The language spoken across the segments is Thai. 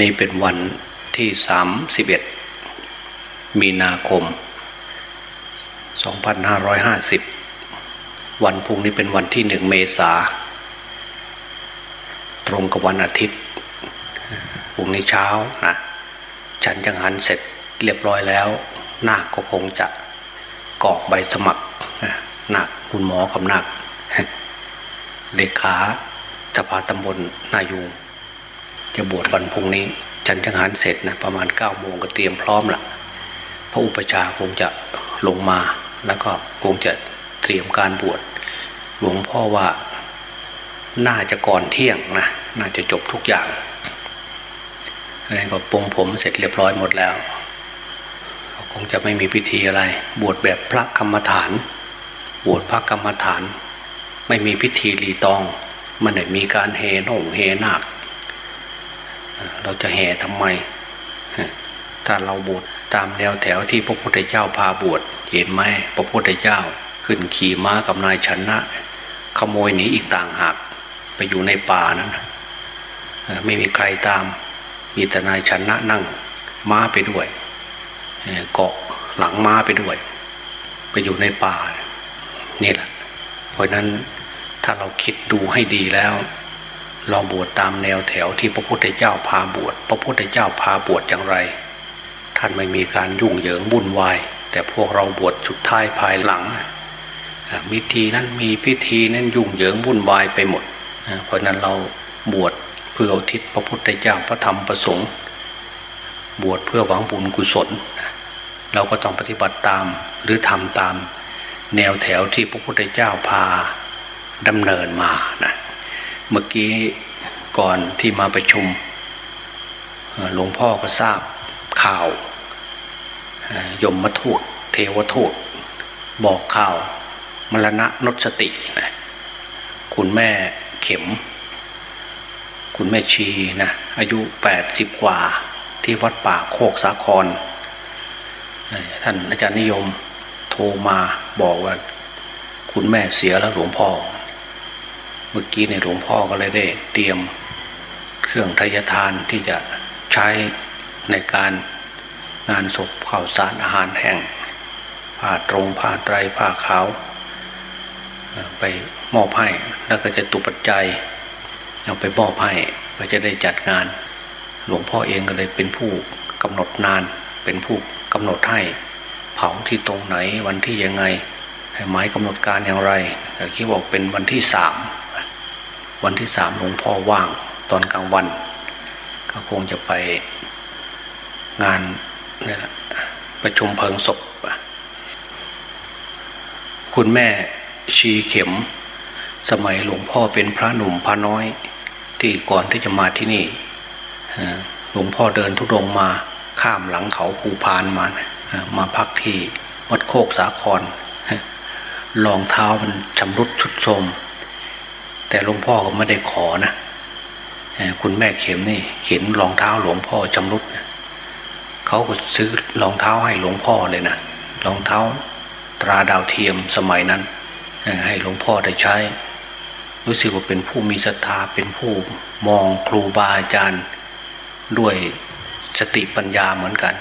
นี่เป็นวันที่สามสิบเอ็ดมีนาคม 2550 วันพุ่งนี้เป็นวันที่หนึ่งเมษา ตรงกับวันอาทิตย์พุ่งนี้เช้านะฉันจังหันเสร็จเรียบร้อยแล้ว นาคก็คงจะกรอกใบสมัครนาคคุณหมอคำนาคเลขาสภาตำบลนายูง จะบวชวันพุ่งนี้ ฉันจังหันเสร็จนะประมาณ9ก้าโมงก็เตรียมพร้อมละพระอุปชาคงจะลงมาแล้วก็คงจะเตรียมการบวชหลวงพ่อว่าน่าจะก่อนเที่ยงนะน่าจะจบทุกอย่างอะไรก็ปงผมเสร็จเรียบร้อยหมดแล้วคงจะไม่มีพิธีอะไร บวชแบบพระกรรมฐาน บวชพระกรรมฐาน ไม่มีพิธีรีตอง มันไม่มีการเฮน่งเฮนาค เราจะแห่ทำไมถ้าเราบวชตามแนวแถวที่พระพุทธเจ้าพาบวชเห็นไหมพระพุทธเจ้า ขึ้นขี่ม้ากับนายชนะ ขโมยหนีอีกต่างหากไปอยู่ในป่านั้นไม่มีใครตาม มีแต่นายชนะนั่งม้าไปด้วยเกาะหลังม้าไปด้วย ไปอยู่ในป่านี่แหละเพราะนั้นถ้าเราคิดดูให้ดีแล้ว เราบวชตามแนวแถวที่พระพุทธเจ้าพาบวชพระพุทธเจ้าพาบวชอย่างไร ท่านไม่มีการยุ่งเหยิงวุ่นวาย แต่พวกเราบวชสุดท้ายภายหลังมิธีนั้นมีพิธีนั้นยุ่งเหยิงวุ่นวายไปหมด เพราะนั้นเราบวชเพื่ออุทิศพระพุทธเจ้าพระธรรมประสงค์ บวชเพื่อหวังบุญกุศล เราก็ต้องปฏิบัติตามหรือทำตาม แนวแถวที่พระพุทธเจ้าพาดำเนินมานะ เมื่อกี้ก่อนที่มาประชุมหลวงพ่อก็ทราบข่าวยมมาทูตเทวทูตบอกข่าว มรณะนสตินะคุณแม่เข็ม คุณแม่ชีนะอายุแปดสิบกว่าที่วัดป่าโคกสาคร ท่านอาจารย์นิยมโทรมาบอกว่า คุณแม่เสียแล้วหลวงพ่อ เมื่อกี้ในหลวงพ่อก็เลยได้เตรียมเครื่องทยทานที่จะใช้ในการงานศพข้าวสารอาหารแห้งผ้าตรงผ้าไตรผ้าขาว ไปมอบให้แล้วก็จะตุปัจจัยเอาไปมอบให้เพื่อจะได้จัดงาน หลวงพ่อเองก็เลยเป็นผู้กำหนดนาน เป็นผู้กำหนดให้เผาที่ตรงไหนวันที่ยังไงหมายกำหนดการอย่างไรคิดว่าเป็นวันที่สาม วันที่สามหลวงพ่อว่างตอนกลางวัน ก็คงจะไปงานนี่แหละประชุมเพลิงศพ คุณแม่ชีเข็ม สมัยหลวงพ่อเป็นพระหนุ่มพระน้อยที่ก่อนที่จะมาที่นี่หลวงพ่อเดินทุดงมาข้ามหลังเขาภูพานมามาพักที่วัดโคกสาครรองเท้ามันชำรุดชุดโทม แต่หลวงพ่อก็ไม่ได้ขอนะคุณแม่เข็มนี่เห็นรองเท้าหลวงพ่อจำรุดเขาก็ซื้อรองเท้าให้หลวงพ่อเลยนะรองเท้าตราดาวเทียมสมัยนั้น ให้หลวงพ่อได้ใช้ รู้สึกว่าเป็นผู้มีศรัทธาเป็นผู้มองครูบาอาจารย์ด้วยสติปัญญาเหมือนกัน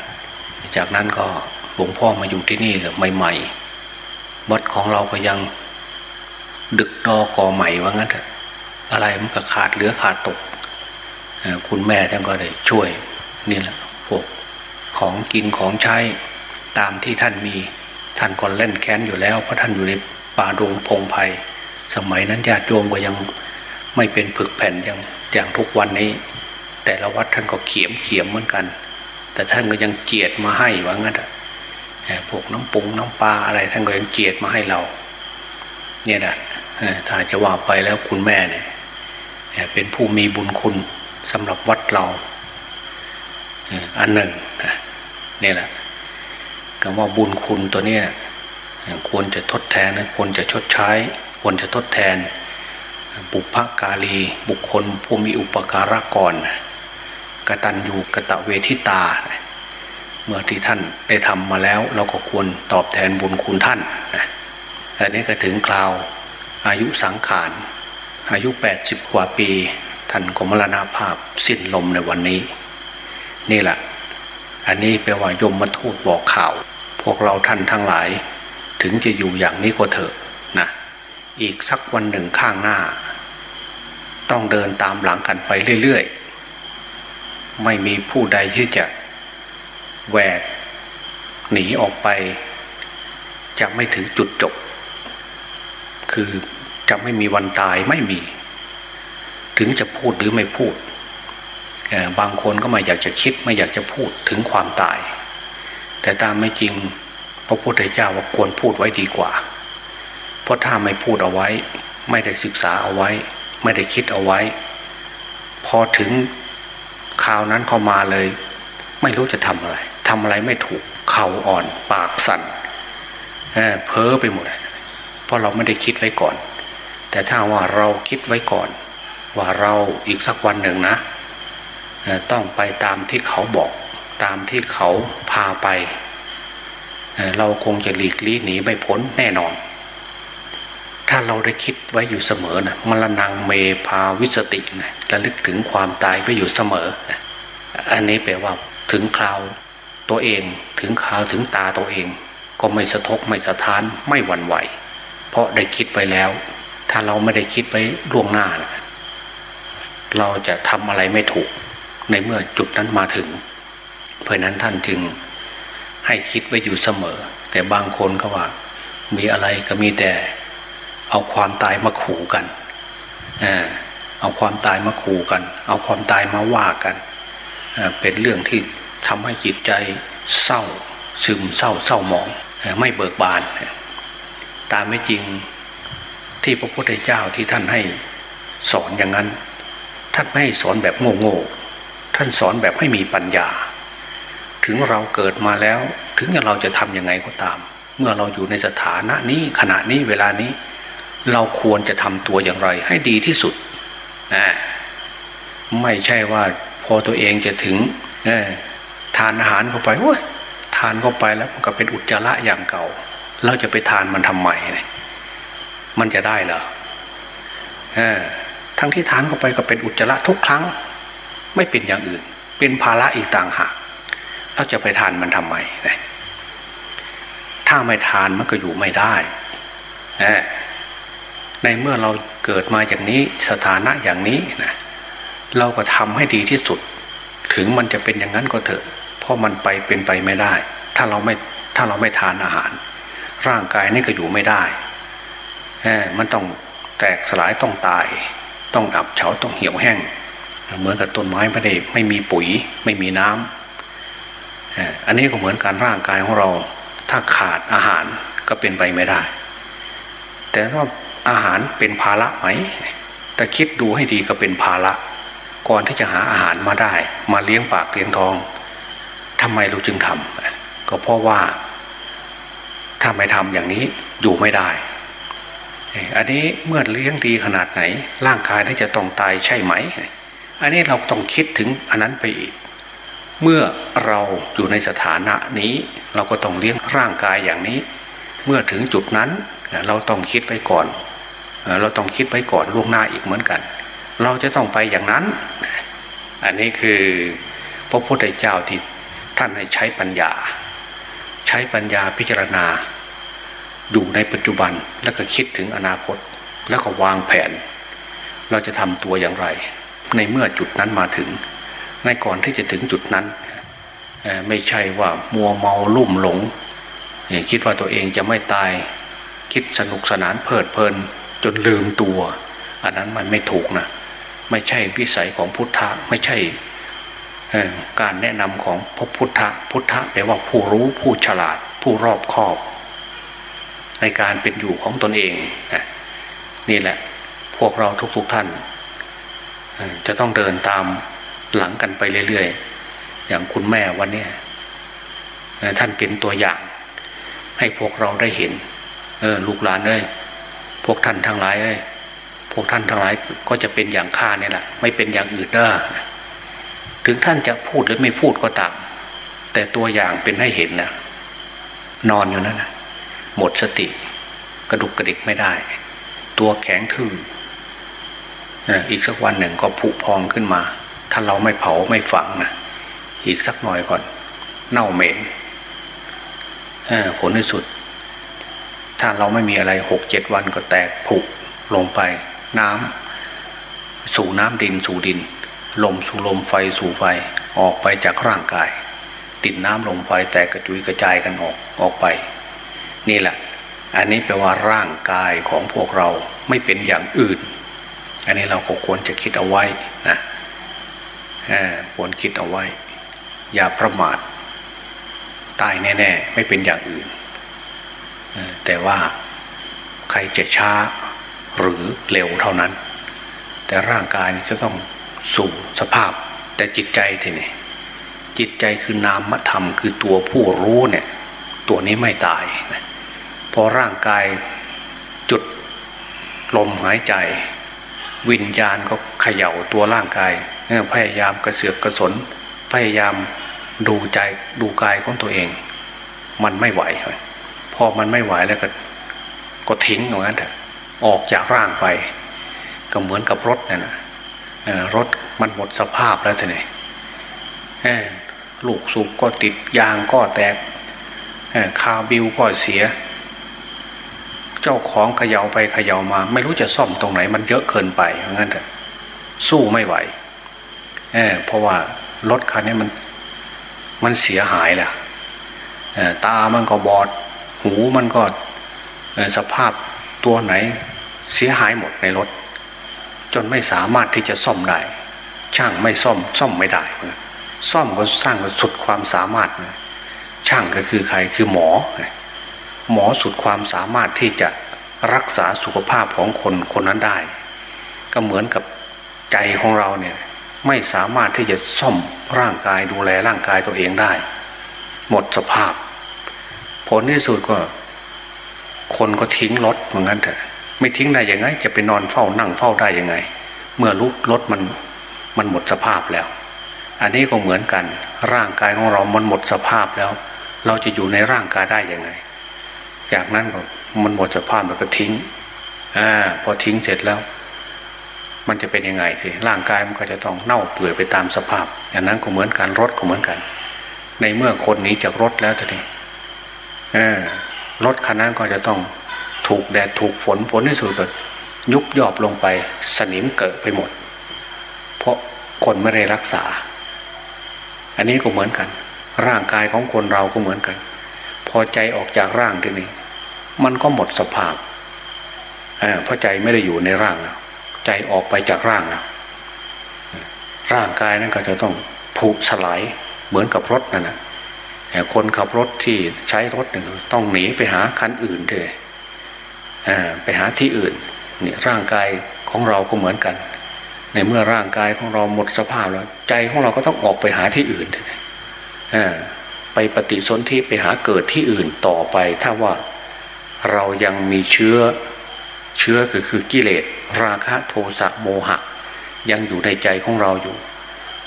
จากนั้นก็หลวงพ่อมาอยู่ที่นี่ใหม่ ๆ วัดของเราก็ยัง ดึกดอก่อใหม่ว่างั้นอะไรมันก็ขาดเหลือขาดตก คุณแม่ท่านก็ได้ช่วยนี่แหละพวกของกินของใช้ตามที่ท่านมี ท่านก็เล่นแค้นอยู่แล้วเพราะท่านอยู่ในป่าดงพงไพ่สมัยนั้นญาติโยมก็ยังไม่เป็นผึกแผ่นอย่างอย่างทุกวันนี้ แต่ละวัดท่านก็เขียมเขียมเหมือนกัน แต่ท่านก็ยังเจียดมาให้ว่างั้นพวกน้ำปุงน้ำปลาอะไรท่านก็ยังเจียดมาให้เรา เนี่ยนะ ถ้าจะว่าไปแล้วคุณแม่เนี่ยเป็นผู้มีบุญคุณสำหรับวัดเราอันหนึ่งนี่แหละคำว่าบุญคุณตัวนี้ควรจะทดแทนควรจะชดใช้ ควรจะทดแทน บุพการีบุคคลผู้มีอุปการะก่อนกตัญญูกะตะเวทิตา เมื่อที่ท่านได้ทำมาแล้ว เราก็ควรตอบแทนบุญคุณท่านอันนี้ก็ถึงคราว อายุสังขาร อายุ 80 กว่าปีท่านก็มรณาภาพสิ้นลมในวันนี้ นี่แหละ อันนี้แปลว่ายมมาทูตบอกข่าว พวกเราท่านทั้งหลาย ถึงจะอยู่อย่างนี้ก็เถอะนะอีกสักวันหนึ่งข้างหน้า ต้องเดินตามหลังกันไปเรื่อยๆ ไม่มีผู้ใดที่จะแหวกหนีออกไป จะไม่ถึงจุดจบ คือจะไม่มีวันตายไม่มี ถึงจะพูดหรือไม่พูด บางคนก็ไม่อยากจะคิดไม่อยากจะพูดถึงความตาย แต่ตามไม่จริงพระพุทธเจ้าว่าควรพูดไว้ดีกว่า เพราะถ้าไม่พูดเอาไว้ ไม่ได้ศึกษาเอาไว้ ไม่ได้คิดเอาไว้ พอถึงคราวนั้นเข้ามาเลย ไม่รู้จะทำอะไรทำอะไรไม่ถูกเข่าอ่อนปากสั่นเเพ้อไปหมดเราะเราไม่ได้คิดไว้ก่อน แต่ถ้าว่าเราคิดไว้ก่อน ว่าเราอีกสักวันหนึ่งนะ ต้องไปตามที่เขาบอกตามที่เขาพาไป เราคงจะหลีกลี่หนีไม่พ้นแน่นอน ถ้าเราได้คิดไว้อยู่เสมอนะมรณงเมพาวิสตินะระลึกถึงความตายไว้อยู่เสมอ อันนี้แปลว่าถึงคราวตัวเองถึงคราวถึงตาตัวเอง ก็ไม่สะทกไม่สะท้านไม่หวั่นไหว เพราะได้คิดไว้แล้ว ถ้าเราไม่ได้คิดไว้ล่วงหน้า เราจะทำอะไรไม่ถูก ในเมื่อจุดนั้นมาถึง เพราะนั้นท่านจึงให้คิดไว้อยู่เสมอ แต่บางคนก็ว่า มีอะไรก็มีแต่ เอาความตายมาขู่กันเอาความตายมาขู่กัน เอาความตายมาว่ากันเป็นเรื่องที่ทำให้จิตใจเศร้าซึมเศร้าเศร้าหมองไม่เบิกบาน ตามไม่จริงที่พระพุทธเจ้าที่ท่านให้สอนอย่างนั้น ท่านไม่ให้สอนแบบโง่ๆท่านสอนแบบให้มีปัญญา ถึงเราเกิดมาแล้ว ถึงเราจะทำยังไงก็ตาม เมื่อเราอยู่ในสถานะนี้ขณะนี้เวลานี้ เราควรจะทำตัวอย่างไร ให้ดีที่สุดนะไม่ใช่ว่าพอตัวเองจะถึงทานอาหารเข้าไปโอ้ยทานเข้าไปแล้วก็เป็นอุจจาระอย่างเก่า เราจะไปทานมันทำไมเนี่ยมันจะได้เหรอทั้งที่ทานเข้าไปก็เป็นอุจจาระทุกครั้ง ไม่เป็นอย่างอื่น เป็นภาระอีกต่างหากเราจะไปทานมันทำไมเนี่ยถ้าไม่ทานมันก็อยู่ไม่ได้ในเมื่อเราเกิดมาอย่างนี้สถานะอย่างนี้นะเราก็ทำให้ดีที่สุด ถึงมันจะเป็นอย่างนั้นก็เถอะ เพราะมันไปเป็นไปไม่ได้ ถ้าเราไม่ถ้าเราไม่ทานอาหาร ร่างกายนี่ก็อยู่ไม่ได้มันต้องแตกสลายต้องตาย ต้องอับเฉาต้องเหี่ยวแห้ง เหมือนกับต้นไม้ไม่ได้ไม่มีปุ๋ยไม่มีน้ำอันนี้ก็เหมือนการร่างกายของเรา ถ้าขาดอาหารก็เป็นไปไม่ได้ แต่ว่าอาหารเป็นภาระไหมแต่คิดดูให้ดีก็เป็นภาระก่อนที่จะหาอาหารมาได้ มาเลี้ยงปากเลี้ยงท้องทำไมเราจึงทำก็เพราะว่า ถ้าไม่ทำอย่างนี้อยู่ไม่ได้ อันนี้เมื่อเลี้ยงดีขนาดไหน ร่างกายที่จะต้องตายใช่ไหม อันนี้เราต้องคิดถึงอันนั้นไปอีก เมื่อเราอยู่ในสถานะนี้ เราก็ต้องเลี้ยงร่างกายอย่างนี้ เมื่อถึงจุดนั้นเราต้องคิดไว้ก่อน เราต้องคิดไว้ก่อนล่วงหน้าอีกเหมือนกัน เราจะต้องไปอย่างนั้น อันนี้คือพระพุทธเจ้าที่ท่านให้ใช้ปัญญา ช้ปัญญาพิจารณา อยู่ในปัจจุบันแล้วก็คิดถึงอนาคต แล้วก็วางแผน เราจะทำตัวอย่างไร ในเมื่อจุดนั้นมาถึง ในก่อนที่จะถึงจุดนั้น ไม่ใช่ว่ามัวเมาลุ่มหลงคิดว่าตัวเองจะไม่ตาย คิดสนุกสนานเพลิดเพลิน จนลืมตัว อันนั้นมันไม่ถูกนะ ไม่ใช่วิสัยของพุทธะไม่ใช่ การแนะนำของพระพุทธพุทธแปลว่าผู้รู้ผู้ฉลาด ผู้รอบคอบ ในการเป็นอยู่ของตนเอง นี่แหละ พวกเราทุกๆทท่าน จะต้องเดินตามหลังกันไปเรื่อยๆ อย่างคุณแม่วันนี้ท่านเป็นตัวอย่าง ให้พวกเราได้เห็น เออลูกหลานเอ้ยพวกท่านทั้งหลายเอ้ยพวกท่านทั้งหลายก็จะเป็นอย่างข้าเนี่ยแหละไม่เป็นอย่างอื่นเด้อ ถึงท่านจะพูดหรือไม่พูดก็ตาม แต่ตัวอย่างเป็นให้เห็นนะนอนอยู่นั่นนะหมดสติ กระดุกกระดิกไม่ได้ ตัวแข็งทื่ออีกสักวันหนึ่งก็ผุพองขึ้นมา ถ้าเราไม่เผาไม่ฝังนะอีกสักหน่อยก่อน เน่าเหม็นผลที่สุด ถ้าเราไม่มีอะไรหกเจ็ดวันก็แตกผุลงไป น้ำสู่น้ำดินสู่ดิน ลมสู่ลมไฟสู่ไฟออกไปจากร่างกาย ติดน้ำลมไฟแตกกระจุยกระจายกันออกออกไป นี่แหละ อันนี้แปลว่าร่างกายของพวกเราไม่เป็นอย่างอื่น อันนี้เราก็ควรจะคิดเอาไว้นะควรคิดเอาไว้ อย่าประมาทตายแน่ๆ ไม่เป็นอย่างอื่น แต่ว่าใครจะช้าหรือเร็วเท่านั้น แต่ร่างกายจะต้อง สู่สภาพ แต่จิตใจทีนี่จิตใจคือนามธรรม คือตัวผู้รู้เนี่ย ตัวนี้ไม่ตายพอร่างกายจุดลมหายใจ วิญญาณก็เขย่าตัวร่างกายพยายามกระเสือกกระสน พยายามดูใจดูกายของตัวเอง มันไม่ไหวพอมันไม่ไหวแล้วก็ ก็ทิ้งอย่างนั้นเถอะออกจากร่างไป ก็เหมือนกับรถนี่นะ รถมันหมดสภาพแล้วทีนี้ลูกสูบก็ติดยางก็แตกคาบิวก็เสีย เจ้าของเขย่าไปเขย่ามา ไม่รู้จะซ่อมตรงไหน มันเยอะเกินไปอย่างนั้นเถอะสู้ไม่ไหวเเพราะว่ารถคันนี้มันมันเสียหายแหละตามันก็บอด หูมันก็สภาพตัวไหนเสียหายหมดในรถ จนไม่สามารถที่จะซ่อมได้ ช่างไม่ซ่อมซ่อมไม่ได้ ซ่อมก็สร้างสุดความสามารถ ช่างก็คือใครคือหมอ หมอสุดความสามารถที่จะรักษาสุขภาพของคนคนนั้นได้ ก็เหมือนกับใจของเราเนี่ยไม่สามารถที่จะซ่อมร่างกายดูแลร่างกายตัวเองได้ หมดสภาพ ผลที่สุดก็ คนก็ทิ้งรถเหมือนกันเถอะ ไม่ทิ้งได้ยังไง จะไปนอนเฝ้านั่งเฝ้าได้ยังไง เมื่อลุกรถมันมันหมดสภาพแล้ว อันนี้ก็เหมือนกัน ร่างกายของเรา มันหมดสภาพแล้ว เราจะอยู่ในร่างกายได้ยังไง จากนั้นก็มันหมดสภาพแล้วก็ทิ้งอ่าพอทิ้งเสร็จแล้ว มันจะเป็นยังไงทีร่างกายมันก็จะต้องเน่าเปื่อยไปตามสภาพอย่างนั้นก็เหมือนกันรถก็เหมือนกัน ในเมื่อคนนี้จากรถแล้วทีนี้รถคันนั้นก็จะต้อง ถูกแดดถูกฝนฝนที่สุดก็ยุบยอบลงไปสนิมเกิดไปหมด เพราะคนไม่ได้รักษา อันนี้ก็เหมือนกัน ร่างกายของคนเราก็เหมือนกัน พอใจออกจากร่างทีนี้ มันก็หมดสภาพเพราะใจไม่ได้อยู่ในร่างแล้วใจออกไปจากร่างนะร่างกายนั้นก็จะต้องผุสลายเหมือนกับรถนั่นนะคนขับรถที่ใช้รถหนึ่งต้องหนีไปหาคันอื่นเลย ไปหาที่อื่นเนี่ยร่างกายของเราก็เหมือนกัน ในเมื่อร่างกายของเราหมดสภาพแล้ว ใจของเราก็ต้องออกไปหาที่อื่นเลยไปปฏิสนธิไปหาเกิดที่อื่นต่อไป ถ้าว่าเรายังมีเชื้อเชื้อคือคือกิเลสราคะโทสะโมหะ ยังอยู่ในใจของเราอยู่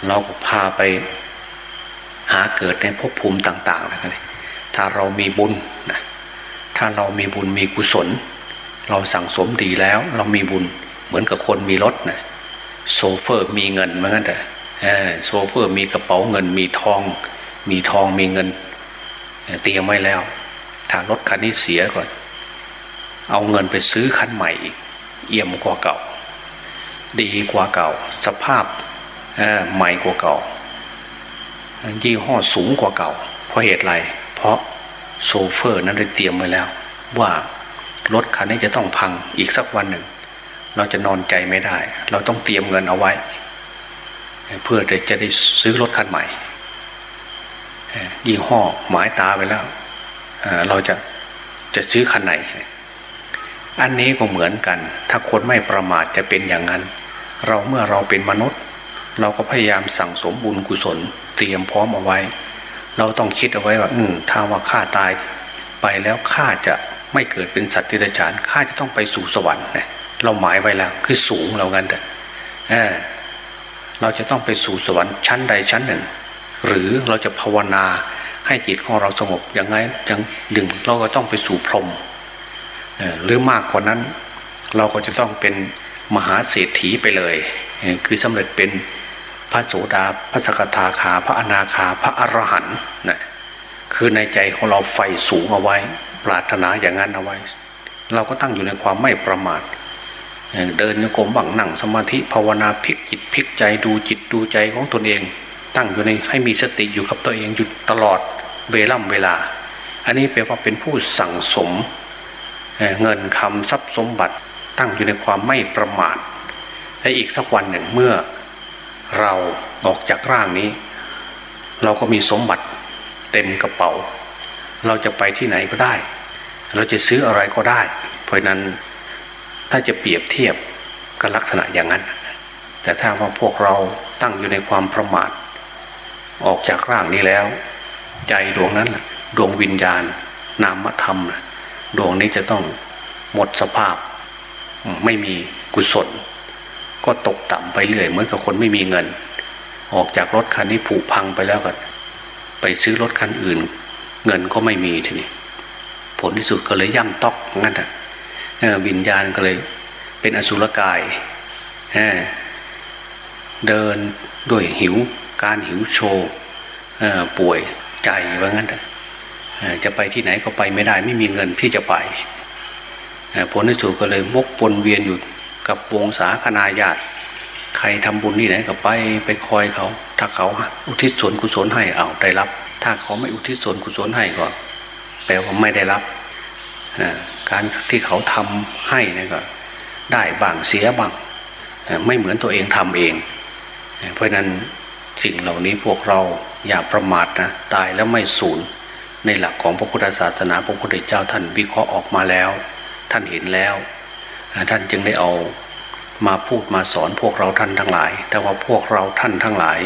เราก็พาไปหาเกิดในภพภูมิต่างๆนะถ้าเรามีบุญนะถ้าเรามีบุญมีกุศล เราสั่งสมดีแล้ว เรามีบุญเหมือนกับคนมีรถนะโชเฟอร์มีเงินเหมือนกันแต่โชเฟอร์มีกระเป๋าเงินมีทอง มีทองมีเงินเตรียมไว้แล้ว ถ้ารถคันนี้เสียก่อน เอาเงินไปซื้อคันใหม่อีกเอี่ยมกว่าเก่า ดีกว่าเก่า สภาพใหม่กว่าเก่ายี่ห้อสูงกว่าเก่า เพราะเหตุไร เพราะโซเฟอร์นั้นได้เตรียมไว้แล้ว ว่า รถคันนี้จะต้องพังอีกสักวันหนึ่ง เราจะนอนใจไม่ได้ เราต้องเตรียมเงินเอาไว้ เพื่อจะได้ซื้อรถคันใหม่ยี่ห้อหมายตาไปแล้วเราจะจะซื้อคันไหน อันนี้ก็เหมือนกัน ถ้าคนไม่ประมาทจะเป็นอย่างนั้น เราเมื่อเราเป็นมนุษย์ เราก็พยายามสั่งสมบุญกุศล เตรียมพร้อมเอาไว้ เราต้องคิดเอาไว้ว่า อืถ้าว่าข้าตายไปแล้วข้าจะ ไม่เกิดเป็นสัตว์ที่ไรฉานข้าจะต้องไปสู่สวรรค์เนี่ยเราหมายไว้แล้ว คือสูงเรากันแต่เราจะต้องไปสู่สวรรค์ชั้นใดชั้นหนึ่ง หรือเราจะภาวนาให้จิตของเราสงบอย่างไงอย่างหนึ่งเราก็ต้องไปสู่พรหมหรือมากกว่านั้น เราก็จะต้องเป็นมหาเศรษฐีไปเลย คือสำเร็จเป็นพพระโสดาพระสกทาคาพระอนาคาพระอรหันต์นะคือในใจของเราไฟสูงเอาไว้ ปรารถนาอย่างนั้นเอาไว้ เราก็ตั้งอยู่ในความไม่ประมาทเดินโยกมบังนั่งสมาธิภาวนาพลิกจิตพลิกใจดูจิตดูใจของตนเอง ตั้งอยู่ในให้มีสติอยู่กับตัวเองอยู่ตลอดเวล่ำเวลา อันนี้แปลว่าเป็นผู้สั่งสมเงินคำทรัพย์สมบัติ ตั้งอยู่ในความไม่ประมาทและอีกสักวันหนึ่งเมื่อ เราออกจากร่างนี้ เราก็มีสมบัติเต็มกระเป๋า เราจะไปที่ไหนก็ได้ เราจะซื้ออะไรก็ได้ เพราะนั้นถ้าจะเปรียบเทียบกับลักษณะอย่างนั้น แต่ถ้าว่าพวกเราตั้งอยู่ในความประมาท ออกจากร่างนี้แล้ว ใจดวงนั้นดวงวิญญาณ นามธรรมดวงนี้จะต้องหมดสภาพ ไม่มีกุศล ก็ตกต่ำไปเรื่อยเหมือนกับคนไม่มีเงิน ออกจากรถคันนี้ผุพังไปแล้วก็ไปซื้อรถคันอื่น เงินก็ไม่มีทีนี้ ลที่สุดก็เลยย่ำตอกงั้นอะวิญญาณก็เลยเป็นอสุรกายเดินด้วยหิวการหิวโชว์ป่วยใจว่างั้นจะไปที่ไหนก็ไปไม่ได้ไม่มีเงินที่จะไปผลที่สุดก็เลยมกปนเวียนอยู่กับวงศาคณาญาติ ใครทำบุญที่ไหนก็ไปไปคอยเขา ถ้าเขาอุทิศส่วนกุศลให้เอาได้รับ ถ้าเขาไม่อุทิศส่วนกุศลให้ก็ แปลว่าไม่ได้รับการที่เขาทำให้นี่ก็ได้บ้างเสียบ้างไม่เหมือนตัวเองทำเอง เพราะนั้นสิ่งเหล่านี้พวกเราอย่าประมาทนะตายแล้วไม่สูญในหลักของพระพุทธศาสนาพระพุทธเจ้าท่านวิเคราะห์ออกมาแล้ว ท่านเห็นแล้ว ท่านจึงได้เอามาพูดมาสอนพวกเราท่านทั้งหลาย แต่ว่าพวกเราท่านทั้งหลาย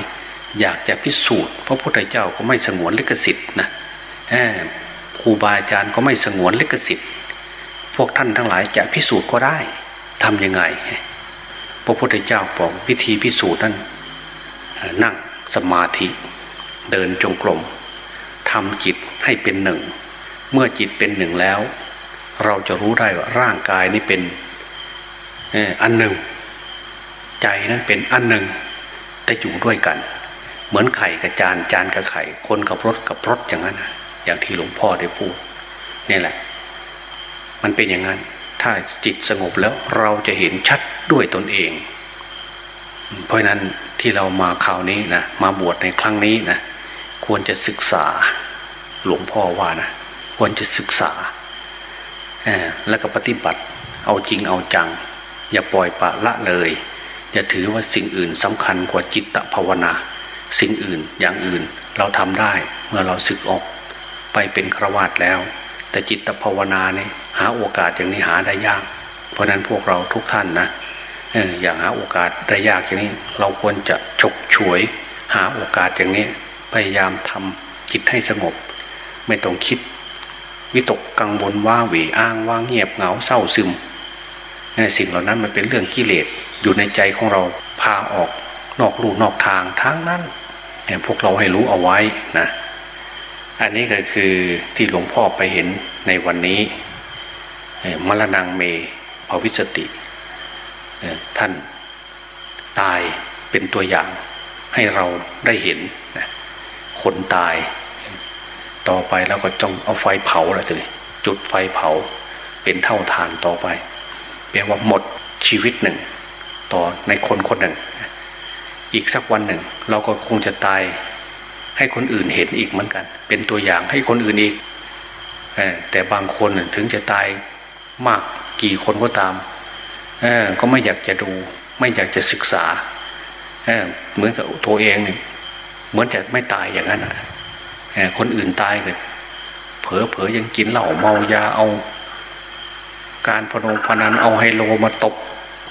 อยากจะพิสูจน์ พระพุทธเจ้าก็ไม่สงวนลิขสิทธิ์นะ รูบาอาจารย์ก็ไม่สงวนลิขสิทธิ์ พวกท่านทั้งหลายจะพิสูจน์ก็ได้ทํำยังไง พระพุทธเจ้าบอกวิธีพิสูจน์นั้นนั่งสมาธิเดินจงกรมทำจิตให้เป็นหนึ่ง เมื่อจิตเป็นหนึ่งแล้ว เราจะรู้ได้ว่าร่างกายนี้เป็นอันหนึ่ง ใจนั้นเป็นอันหนึ่ง แต่อยู่ด้วยกัน เหมือนไข่กับจานจานกับไข่ คนกับรถกับรถอย่างนั้น อย่างที่หลวงพ่อได้พูดนี่แหละ มันเป็นอย่างนั้น ถ้าจิตสงบแล้วเราจะเห็นชัดด้วยตนเอง เพราะนั้นที่เรามาคราวนี้นะมาบวชในครั้งนี้นะควรจะศึกษาหลวงพ่อว่านะควรจะศึกษาแล้วก็ปฏิบัติเอาจริงเอาจัง อย่าปล่อยปะละเลย อย่าถือว่าสิ่งอื่นสำคัญกว่าจิตตภาวนา สิ่งอื่นอย่างอื่นเราทำได้เมื่อเราศึกออก ไปเป็นครวาตแล้ว แต่จิตภาวนาเนี่ยหาโอกาสอย่างนี้หาได้ยาก เพราะนั้นพวกเราทุกท่านนะอย่างหาโอกาสได้ยากอย่างนี้ เราควรจะฉกฉวย หาโอกาสอย่างนี้ พยายามทำจิตให้สงบ ไม่ต้องคิด วิตกกังวลว่าหวีอ้างว่างเงียบเหงาเศร้าซึมสิ่งเหล่านั้นมันเป็นเรื่องกิเลสอยู่ในใจของเราพาออกนอกลู่นอกทางทั้งนั้นพวกเราให้รู้เอาไว้นะ อันนี้ก็คือที่หลวงพ่อไปเห็นในวันนี้มรณงเมภวิสติ ท่านตายเป็นตัวอย่างให้เราได้เห็นคนตาย ต่อไปแล้วก็ต้องเอาไฟเผาอะไรทีจุดไฟเผาเป็นเท่าทานต่อไปแปลว่าหมดชีวิตหนึ่ง ต่อในคนคนหนึ่ง อีกสักวันหนึ่ง เราก็คงจะตาย ให้คนอื่นเห็นอีกเหมือนกัน เป็นตัวอย่างให้คนอื่นอีกแต่บางคนถึงจะตายมากกี่คนก็ตามก็ไม่อยากจะดู ไม่อยากจะศึกษาเหมือนกับตัวเองเหมือนจะไม่ตายอย่างนั้นคนอื่นตายกันเผลอเผอยังกินเหล้าเมายาเอา การพนมพนันเอาไฮโลมาตบ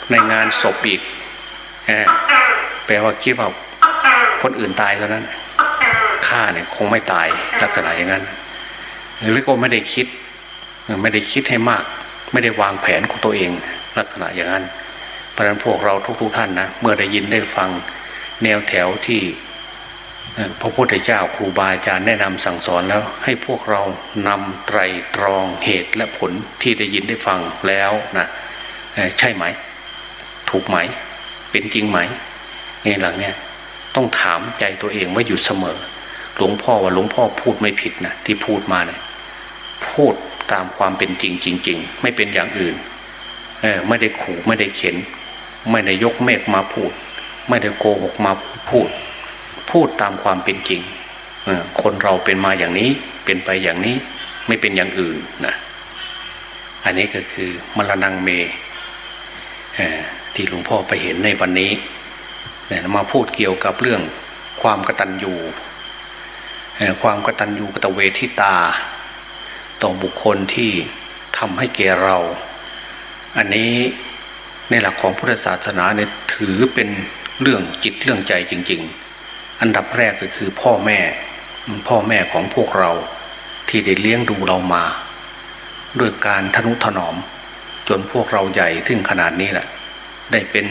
ในงานศพอีกแปลว่าคิดว่าคนอื่นตายเท่านั้น ข้าเนี่ยคงไม่ตายลักษณะอย่างนั้น หรือก็ไม่ได้คิด ไม่ได้คิดให้มาก ไม่ได้วางแผนของตัวเองลักษณะอย่างนั้น เพราะฉะนั้นพวกเราทุกๆทท่านนะเมื่อได้ยินได้ฟังแนวแถวที่พระพุทธเจ้าครูบาอาจารย์แนะนำสั่งสอนแล้ว ให้พวกเรานำไตรตรองเหตุและผลที่ได้ยินได้ฟังแล้วนะใช่ไหม ถูกไหม เป็นจริงไหมในหลังเนี่ยต้องถามใจตัวเองว่าอยู่เสมอ หลวงพ่อว่าหลวงพ่อพูดไม่ผิดนะที่พูดมาเนะี่ยพูดตามความเป็นจริงจริง ๆ ไม่เป็นอย่างอื่นเออไม่ได้ขู่ไม่ได้เข็น ไม่ได้ยกเมฆมาพูด ไม่ได้โกหกมาพูด พูดตามความเป็นจริงเออคนเราเป็นมาอย่างนี้เป็นไปอย่างนี้ไม่เป็นอย่างอื่นนะอันนี้ก็คือมรณงเมที่หลวงพ่อไปเห็นในวันนี้มาพูดเกี่ยวกับเรื่องความกตัญญู ความกตัญญูกตเวทิตา ต่อบุคคลที่ทำให้แก่เรา อันนี้ในหลักของพุทธศาสนาเนี่ยถือเป็นเรื่องจิตเรื่องใจจริง ๆ อันดับแรกก็คือพ่อแม่พ่อแม่ของพวกเราที่ได้เลี้ยงดูเรามา ด้วยการทนุถนอม จนพวกเราใหญ่ถึงขนาดนี้แหละได้เป็น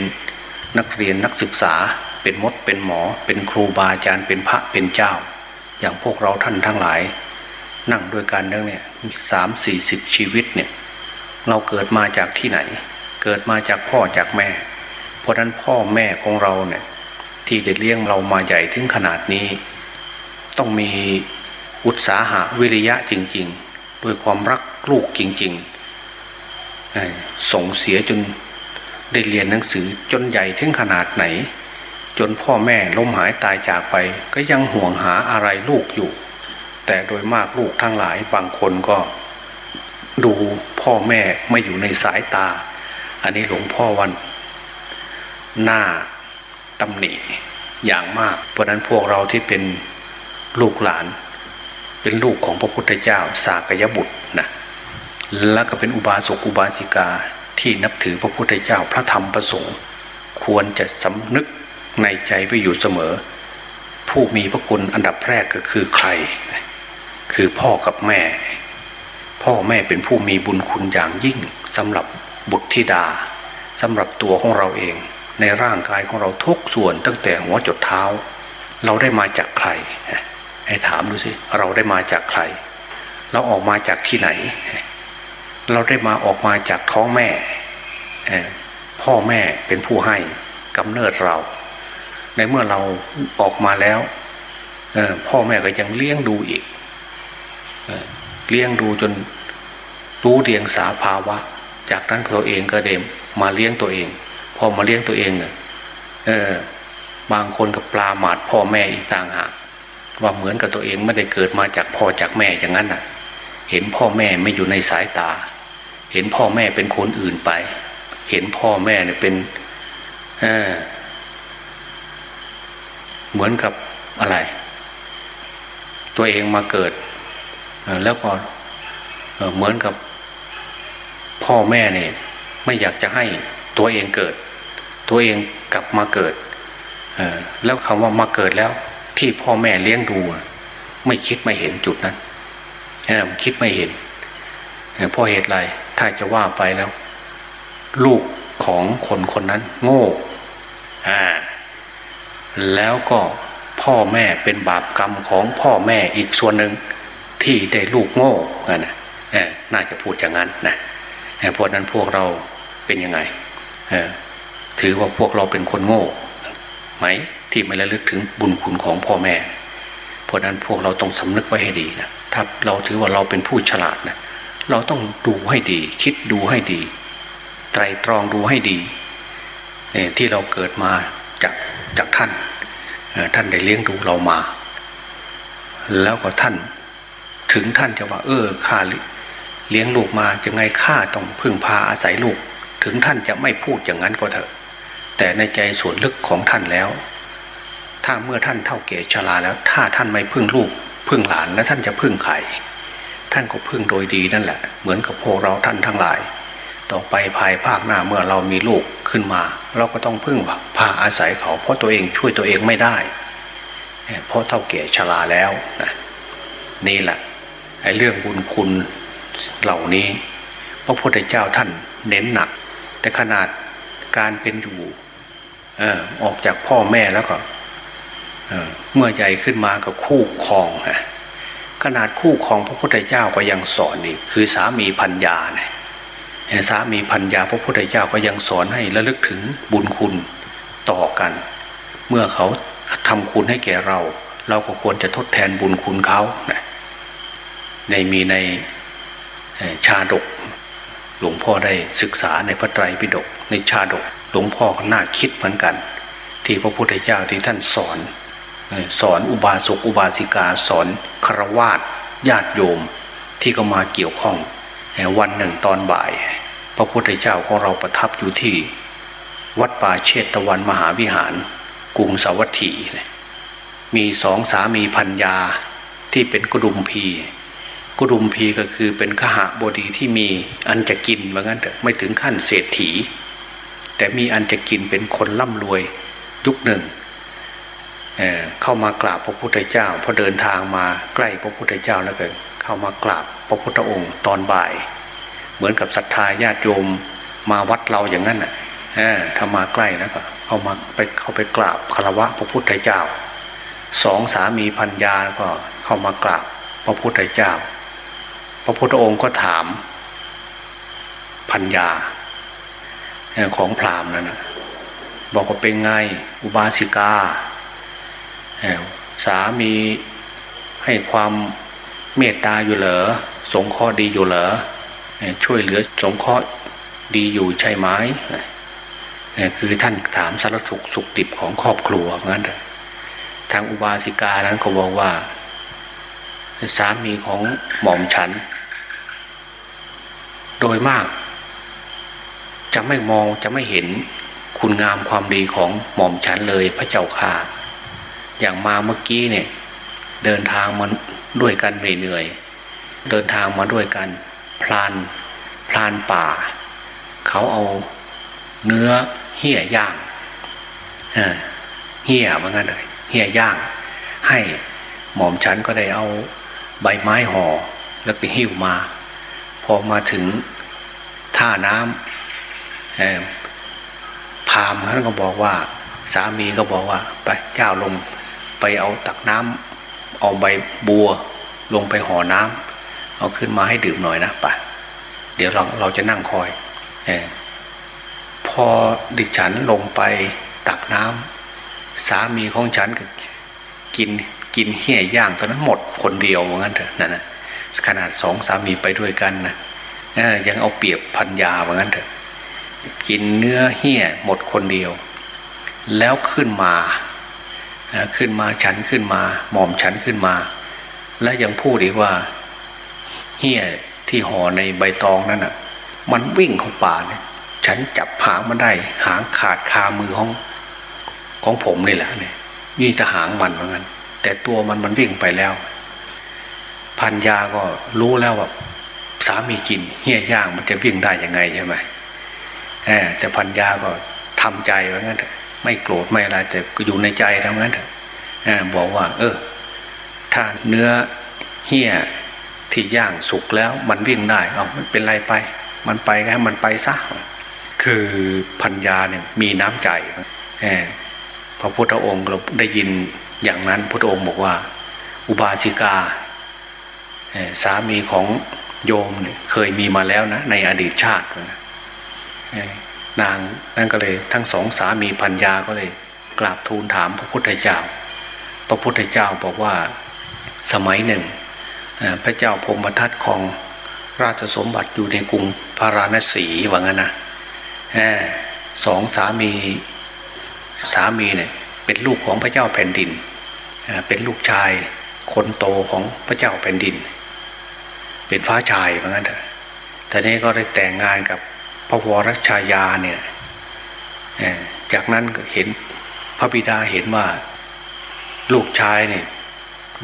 นักเรียนนักศึกษา เป็นมดเป็นหมอ เป็นครูบาอาจารย์เป็นพระเป็นเจ้า อย่างพวกเราท่านทั้งหลาย นั่งด้วยกันเรื่งเนี่ยสามสี่สิบชีวิตเนี่ยเราเกิดมาจากที่ไหน เกิดมาจากพ่อจากแม่ เพราะนั้นพ่อแม่ของเราเนี่ยที่ได้เลี้ยงเรามาใหญ่ถึงขนาดนี้ ต้องมีอุตสาหะวิริยะจริง ๆ ด้วยความรักลูกจริงๆส่งเสียจนได้เรียนหนังสือจนใหญ่ถึงขนาดไหน จนพ่อแม่ล้มหายตายจากไป ก็ยังห่วงหาอะไรลูกอยู่ แต่โดยมากลูกทั้งหลายบางคนก็ ดูพ่อแม่ไม่อยู่ในสายตา อันนี้หลวงพ่อวัน หน้าตำหนิอย่างมาก เพราะนั้นพวกเราที่เป็นลูกหลาน เป็นลูกของพระพุทธเจ้า สากยบุตรนะแล้วก็เป็นอุบาสกอุบาสิกาที่นับถือพระพุทธเจ้าพระธรรมประสงค์ ควรจะสำนึก ในใจไว้อยู่เสมอ ผู้มีพระคุณอันดับแรกก็คือใคร คือพ่อกับแม่ พ่อแม่เป็นผู้มีบุญคุณอย่างยิ่งสำหรับบุตรธิดาสำหรับตัวของเราเอง ในร่างกายของเราทุกส่วนตั้งแต่หัวจดเท้า เราได้มาจากใคร ให้ถามดูสิเราได้มาจากใคร เราออกมาจากที่ไหน เราได้มาออกมาจากท้องแม่พ่อแม่เป็นผู้ให้กำเนิดเรา ในเมื่อเราออกมาแล้วพ่อแม่ก็ยังเลี้ยงดูอีกเลี้ยงดูจนรู้เรียงสาภาวะ จากนั้นตัวเองก็เดมมาเลี้ยงตัวเอง พอมาเลี้ยงตัวเองเออบางคนกับปลาหมาดพ่อแม่อีกต่างหากว่าเหมือนกับตัวเองไม่ได้เกิดมาจากพ่อจากแม่อย่างนั้นน่ะ เห็นพ่อแม่ไม่อยู่ในสายตา เห็นพ่อแม่เป็นคนอื่นไป เห็นพ่อแม่เนี่ยเป็น เเหมือนกับอะไร ตัวเองมาเกิด แล้วก็เหมือนกับพ่อแม่เนี่ยไม่อยากจะให้ตัวเองเกิด ตัวเองกลับมาเกิดแล้วคำว่ามาเกิดแล้ว ที่พ่อแม่เลี้ยงดูไม่คิดไม่เห็นจุดนั้นคิดไม่เห็นเพราะเหตุไรถ้าจะว่าไปแล้ว ลูกของคนคนนั้น โง่อ่า แล้วก็พ่อแม่เป็นบาปกรรมของพ่อแม่อีกส่วนหนึ่งที่ได้ลูกโง่นะน่าจะพูดอย่างนั้นนะเพราะนั้นพวกเราเป็นยังไงถือว่าพวกเราเป็นคนโง่ไหมที่ไม่ระลึกถึงบุญคุณของพ่อแม่ เพราะนั้นพวกเราต้องสำนึกไว้ให้ดีนะถ้าเราถือว่าเราเป็นผู้ฉลาดนะเราต้องดูให้ดี คิดดูให้ดี ไตรตรองดูให้ดีที่เราเกิดมาจาก จากท่านท่านได้เลี้ยงดูเรามา แล้วก็ท่าน ถึงท่านจะว่า เออข้าเลี้ยงลูกมาจะไงข้าต้องพึ่งพาอาศัยลูก ถึงท่านจะไม่พูดอย่างนั้นก็เถอะ แต่ในใจส่วนลึกของท่านแล้ว ถ้าเมื่อท่านเท่าเก่ชราแล้ว ถ้าท่านไม่พึ่งลูก พึ่งหลานแล้วท่านจะพึ่งใครท่านก็พึ่งโดยดีนั่นแหละ เหมือนกับพวกเราท่านทั้งหลาย ต่อไปภายภาคหน้าเมื่อเรามีลูกขึ้นมา เราก็ต้องพึ่งพาอาศัยเขา เพราะตัวเองช่วยตัวเองไม่ได้ เพราะเท่าแก่ชราแล้วนะนี่แหละไอ้เรื่องบุญคุณเหล่านี้ พระพุทธเจ้าท่านเน้นหนัก แต่ขนาดการเป็นอยู่ออกจากพ่อแม่แล้วก็เมื่อใหญ่ขึ้นมากับคู่ครองนะขนาดคู่ของพระพุทธเจ้าก็ยังสอนอีกคือสามีพัญญาเนี่ย สามีพัญญาพระพุทธเจ้าก็ยังสอนให้ระลึกถึงบุญคุณต่อกัน เมื่อเขาทำคุณให้แก่เรา เราก็ควรจะทดแทนบุญคุณเขาในมีในชาดก หลวงพ่อได้ศึกษาในพระไตรปิฎกในชาดก หลวงพ่อก็น่าคิดเหมือนกัน ที่พระพุทธเจ้าที่ท่านสอน สอนอุบาสกอุบาสิกาสอนครวาสญาติโยมที่ก็มาเกี่ยวข้องวันหนึ่งตอนบ่าย พระพุทธเจ้าของเราประทับอยู่ที่ วัดป่าเชตตะวันมหาวิหาร กรุงสาวัตถี มีสองสามีพัญญาที่เป็นกุดุมพี กุดุมพีก็คือเป็นขหบดีที่มีอันจะกินเหมือนกันแต่ไม่ถึงขั้นเศรษฐี แต่มีอันจะกินเป็นคนร่ำรวยยุคหนึ่งเเข้ามากราบพระพุทธเจ้าพอเดินทางมาใกล้พระพุทธเจ้าแล้วก็เข้ามากราบพระพุทธองค์ตอนบ่าย เหมือนกับศรัทธาญาติโยมมาวัดเราอย่างนั้นน่ะถ้ามาใกล้แล้วก็เอามาไปเข้าไปกราบคารวะพระพุทธเจ้าสองสามีพัญญาก็เข้ามากราบพระพุทธเจ้า พระพุทธองค์ก็ถามพัญญาของพราหมณ์นั่นนะบอกว่าเป็นไงอุบาสิกา สามีให้ความเมตตาอยู่เหรอสงเคราะห์ดีอยู่เหรอ ช่วยเหลือสงเคราะห์ดีอยู่ใช่ไหมคือท่านถามสารสุขสุขดิบของครอบครัวงั้นทางอุบาสิกานั้นก็บอกว่า สามีของหม่อมฉัน โดยมาก จะไม่มองจะไม่เห็นคุณงามความดีของหม่อมฉันเลยพระเจ้าข่าอย่างมาเมื่อกี้เนี่ย เดินทางมาด้วยกันเหนื่อย เดินทางมาด้วยกัน พลานพลานป่า เขาเอาเนื้อเหี้ยย่างเหี้ยเหมือนกันเลยเหี้ยย่าง ให้หม่อมฉันก็ได้เอาใบไม้ห่อแล้วก็หิ้วมา พอมาถึงท่าน้ำพามท่านก็บอกว่า สามีก็บอกว่า ไปเจ้าลงไปเอาตักน้ำเอาใบบัวลงไปห่อน้ำ เอาขึ้นมาให้ดื่มหน่อยนะไปเดี๋ยวเราเราจะนั่งคอยพอดิฉันลงไปตักน้ำสามีของฉันก็กินกินเหี้ยย่างตอนนั้นหมดคนเดียวเหมือนกันเถอะนั่นนะขนาดสองสามีไปด้วยกันนะยังเอาเปรียบพันยาเหมือนกันเถอะกินเนื้อเหี้ยหมดคนเดียว แล้วขึ้นมาขึ้นมาฉันขึ้นมา หม่อมฉันขึ้นมา และยังพูดอีกว่า เหี้ยที่ห่อในใบตองนั่นอะ มันวิ่งเข้าป่าเนี่ยฉันจับหางมันได้ หางขาดคามือของของผมนี่แหละเนี่ยนี่จะหางมันเหมือนกันแต่ตัวมันมันวิ่งไปแล้ว พันยาก็รู้แล้วว่าสามีกินเหี้ยย่างมันจะวิ่งได้ยังไงใช่ไหมแต่พันยาก็ทำใจเหมือนกันไม่โกรธไม่อะไรแต่อยู่ในใจทำงั้นบอกว่า เออถ้าเนื้อเหี้ย ที่ย่างสุกแล้วมันวิ่งได้เอามันเป็นไรไป มันไปไงมันไปซะคือพัญญาเนี่ยมีน้ำใจพระพุทธองค์เราได้ยินอย่างนั้นพุทธองค์บอกว่า อุบาสิกาสามีของโยมเนี่ยเคยมีมาแล้วนะในอดีตชาตินางนั่นก็เลยทั้งสองสามีพัญญาก็เลยกราบทูลถามพระพุทธเจ้า พระพุทธเจ้าบอกว่าสมัยหนึ่ง พระเจ้าพมทัตของราชสมบัติอยู่ในกรุงพาราณสีว่างั้นนะสองสามีสามีเนี่ยเป็นลูกของพระเจ้าแผ่นดิน เป็นลูกชายคนโตของพระเจ้าแผ่นดิน เป็นฟ้าชายเหมือนกันเถอะแต่นี้ก็ได้แต่งงานกับพระวรชายาเนี่ยจากนั้นเห็นพระบิดาเห็นว่าลูกชายเนี่ย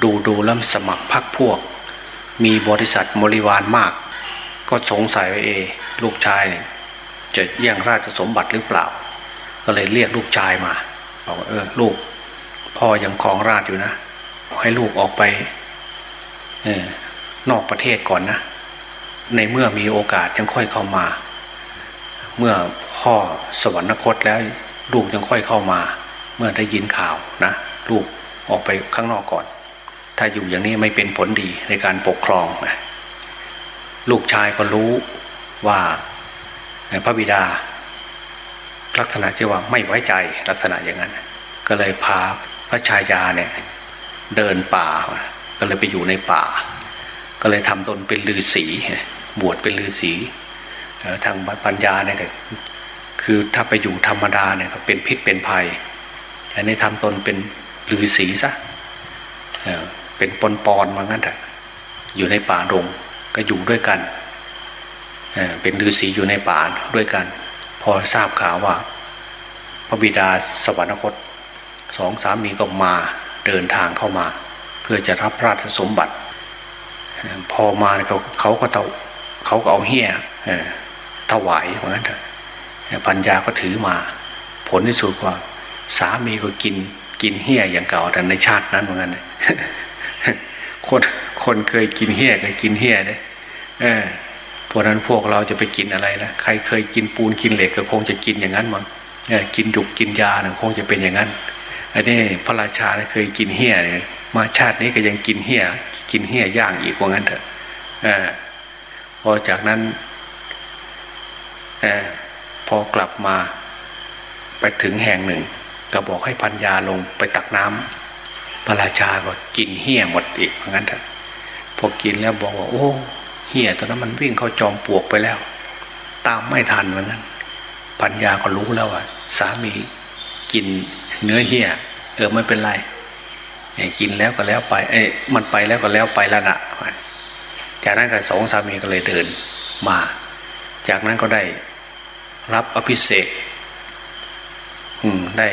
ดูดูแล้วสมัครพักพวก มีบริษัทบริวารมาก ก็สงสัยว่าเอ ลูกชายเนี่ยจะแย่งราชสมบัติหรือเปล่า ก็เลยเรียกลูกชายมาบอกว่าเออลูก พ่อยังครองราชอยู่นะ ให้ลูกออกไปเออนอกประเทศก่อนนะ ในเมื่อมีโอกาสยังค่อยเข้ามา เมื่อพ่อสวรรคตแล้ว ลูกยังค่อยเข้ามา เมื่อได้ยินข่าวนะ ลูกออกไปข้างนอกก่อน ถ้าอยู่อย่างนี้ไม่เป็นผลดีในการปกครองนะลูกชายก็รู้ว่าพระบิดา ลักษณะที่ว่าไม่ไว้ใจลักษณะอย่างนั้น ก็เลยพาพระชายาเนี่ยเดินป่า ก็เลยไปอยู่ในป่า ก็เลยทำตนเป็นลือศีบวชเป็นลือศีทางปัญญาเนี่ยคือถ้าไปอยู่ธรรมดาเนี่ยเป็นพิษเป็นภัยอันนี้ทำตนเป็นลือศีซะ เป็นปนปอนมางั้นแหะอยู่ในป่าดงก็อยู่ด้วยกันเป็นฤาษีอยู่ในป่าด้วยกัน พอทราบข่าวว่า พระบิดาสวรรคตสองสามีก็มาเดินทางเข้ามา เพื่อจะรับราชสมบัติ พอมาเขาเขาก็เตาเขาก็เอาเฮี้ยถวายเหมือนกันปัญญาก็ถือมา ผลที่สุดว่า สามีก็กินกินเฮี้ยอย่างเก่าแต่ในชาตินั้นเหมือนกัน คนคนเคยกินเฮี้ยก็กินเฮี้ยเนี่ยเพราะนั้นพวกเราจะไปกินอะไรนะใครเคยกินปูนกินเหล็กก็คงจะกินอย่างนั้นมั้งกินจุกกินยาเนี่ยคงจะเป็นอย่างนั้นอันนี้พระราชาเคยกินเฮี้ยเนี่ยมาชาตินี้ก็ยังกินเฮี้ยกินเฮี้ยย่างอีกว่างั้นเถอะอพอจากนั้นอพอกลับมาไปถึงแห่งหนึ่ง ก็บอกให้พัญญาลงไปตักน้ำ พระราชาก็กินเฮี้ยหมดอีกว่างั้นเถอะพอกินแล้วบอกว่า โอ้เฮี้ยตอนนั้นมันวิ่งเข้าจอมปลวกไปแล้ว ตามไม่ทันเหมือนกันพัญญาก็รู้แล้วว่าสามีกินเนื้อเฮี้ยเออไม่เป็นไรกินแล้วก็แล้วไป เอ้มันไปแล้วก็แล้วไปแล้วนะจากนั้นก็สองสามีก็เลยเดินมา จากนั้นก็ได้รับอภิเษกอืมได้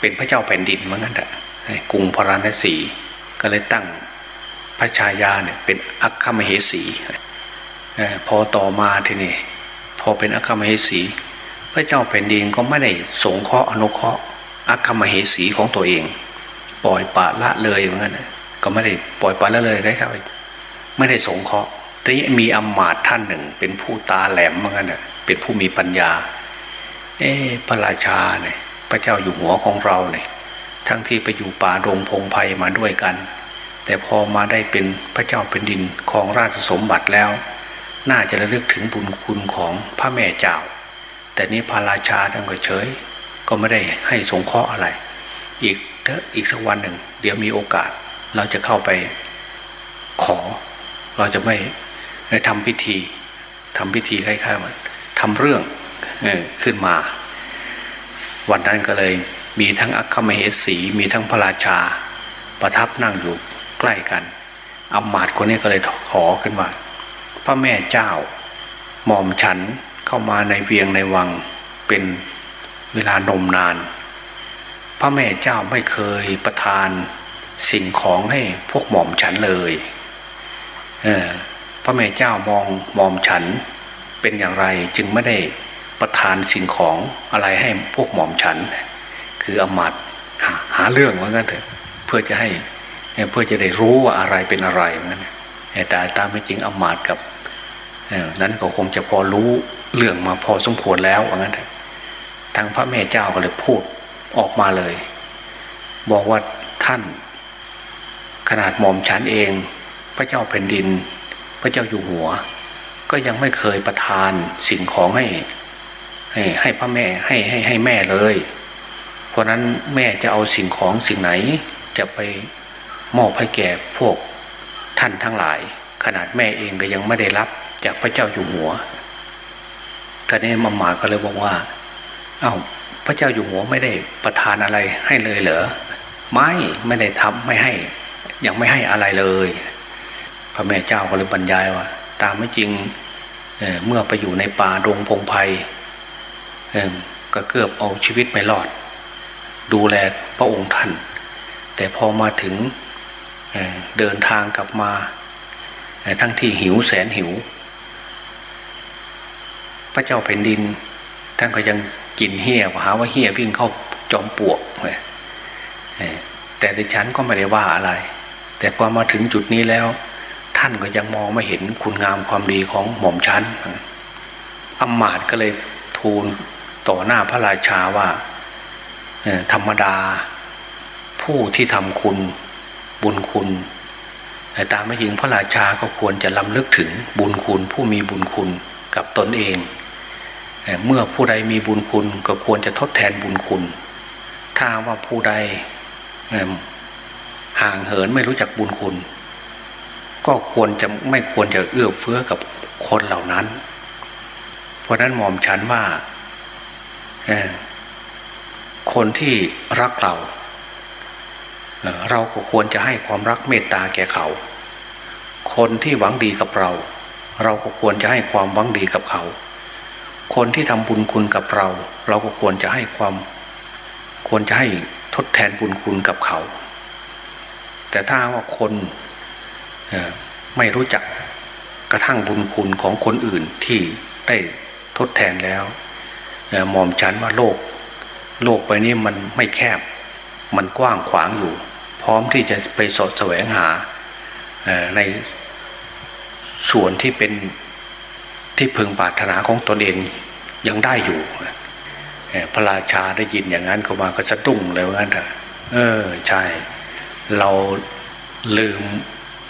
เป็นพระเจ้าแผ่นดินเหมือนกันแหละ กรุงพราณสีก็เลยตั้งพระชายาเนี่ยเป็นอัคคมเหสีพอต่อมาทีนี้พอเป็นอัคคมเหสี พระเจ้าแผ่นดินก็ไม่ได้สงเคราะห์อนุเคราะห์อัคคมเหสีของตัวเอง ปล่อยปละละเลยเหมือนกันก็ไม่ได้ปล่อยปละละเลยได้ครับไม่ได้สงเคราะห์ทีนี้มีอมาตท่านหนึ่ง เป็นผู้ตาแหลมเหมือนกันเป็นผู้มีปัญญา เอ๊พระราชาเนี่ยพระเจ้าอยู่หัวของเราเนี่ย ทั้งที่ไปอยู่ป่าโรงพงไพ่มาด้วยกัน แต่พอมาได้เป็นพระเจ้าเป็นดินของราชสมบัติแล้ว น่าจะระลึกถึงบุญคุณของพระแม่เจ้า แต่นี้พระราชาท่านก็เฉย ก็ไม่ได้ให้สงเคราะห์อะไร อีกเถอะอีกสักวันหนึ่ง เดี๋ยวมีโอกาสเราจะเข้าไปขอ เราจะไม่ได้ทำพิธีทำพิธีคล้ายๆมันทำเรื่องขึ้นมา วันนั้นก็เลย มีทั้งอัคคมเหสี มีทั้งพระราชา ประทับนั่งอยู่ใกล้กันอามาตย์คนนี้ก็เลยขอขึ้นว่าพระแม่เจ้าหม่อมฉันเข้ามาในเวียงในวังเป็นเวลานมนาน พระแม่เจ้าไม่เคยประทานสิ่งของให้พวกหม่อมฉันเลยเออพระแม่เจ้ามองหม่อมฉันเป็นอย่างไรจึงไม่ได้ประทานสิ่งของอะไรให้พวกหม่อมฉัน คืออมาตหาหาเรื่องว่างั้นเถอะเพื่อจะให้เพื่อจะได้รู้ว่าอะไรเป็นอะไรนั้นแต่ตามไม่จริงอมาตกับนั้นก็คงจะพอรู้เรื่องมาพอสมควรแล้วว่างั้นทางพระแม่เจ้าก็เลยพูดออกมาเลย บอกว่าท่าน ขนาดหม่อมฉันเอง พระเจ้าแผ่นดิน พระเจ้าอยู่หัว ก็ยังไม่เคยประทานสิ่งของให้ให้ให้พระแม่ให้ให้ให้แม่เลย เพราะนั้นแม่จะเอาสิ่งของสิ่งไหน จะไปมอบให้แก่พวกท่านทั้งหลาย ขนาดแม่เองก็ยังไม่ได้รับจากพระเจ้าอยู่หัวท่านนี้มาหมาก็เลยบอกว่า เอา้าพระเจ้าอยู่หัวไม่ได้ประทานอะไรให้เลยเหรอไม่ไม่ได้ทำไม่ให้ ยังไม่ให้อะไรเลย พระแม่เจ้าก็เลยบรรยายว่า ตามไม่จริงเเมื่อไปอยู่ในป่าดงพงไพ่ก็เกือบเอาชีวิตไม่รอด ดูแลพระองค์ท่าน แต่พอมาถึงเดินทางกลับมาทั้งที่หิวแสนหิว พระเจ้าแผ่นดิน ท่านก็ยังกินเหี้ยหาว่าเหี้ยวิ่งเข้าจอมปวกแต่ดิฉันก็ไม่ได้ว่าอะไร แต่พอมาถึงจุดนี้แล้ว ท่านก็ยังมองไม่เห็นคุณงามความดีของหม่อมชันอำมาตย์ก็เลยทูลต่อหน้าพระราชาว่า ธรรมดา ผู้ที่ทำคุณบุญคุณแต่ตามไม่ยิงพระราชาก็ควรจะล้ำลึกถึงบุญคุณผู้มีบุญคุณกับตนเอง เมื่อผู้ใดมีบุญคุณก็ควรจะทดแทนบุญคุณ ถ้าว่าผู้ใดห่างเหินไม่รู้จักบุญคุณ ก็ควรจะไม่ควรจะเอื้อเฟื้อกับคนเหล่านั้น เพราะนั้นหม่อมฉันว่า คนที่รักเรา เราก็ควรจะให้ความรักเมตตาแก่เขา คนที่หวังดีกับเรา เราก็ควรจะให้ความหวังดีกับเขา คนที่ทำบุญคุณกับเรา เราก็ควรจะให้ความ ควรจะให้ทดแทนบุญคุณกับเขา แต่ถ้าว่าคนไม่รู้จักกระทั่งบุญคุณของคนอื่นที่ได้ทดแทนแล้ว หมอมฉันว่าโลก โลกไปนี้มันไม่แคบ มันกว้างขวางอยู่ พร้อมที่จะไปสดแสวงหาในส่วนที่เป็นที่พึงปรารถนาของตนเองยังได้อยู่พระราชาได้ยินอย่างนั้นก็มาก็สะดุ้งเลยว่างั้นเถอะเออใช่ เราลืม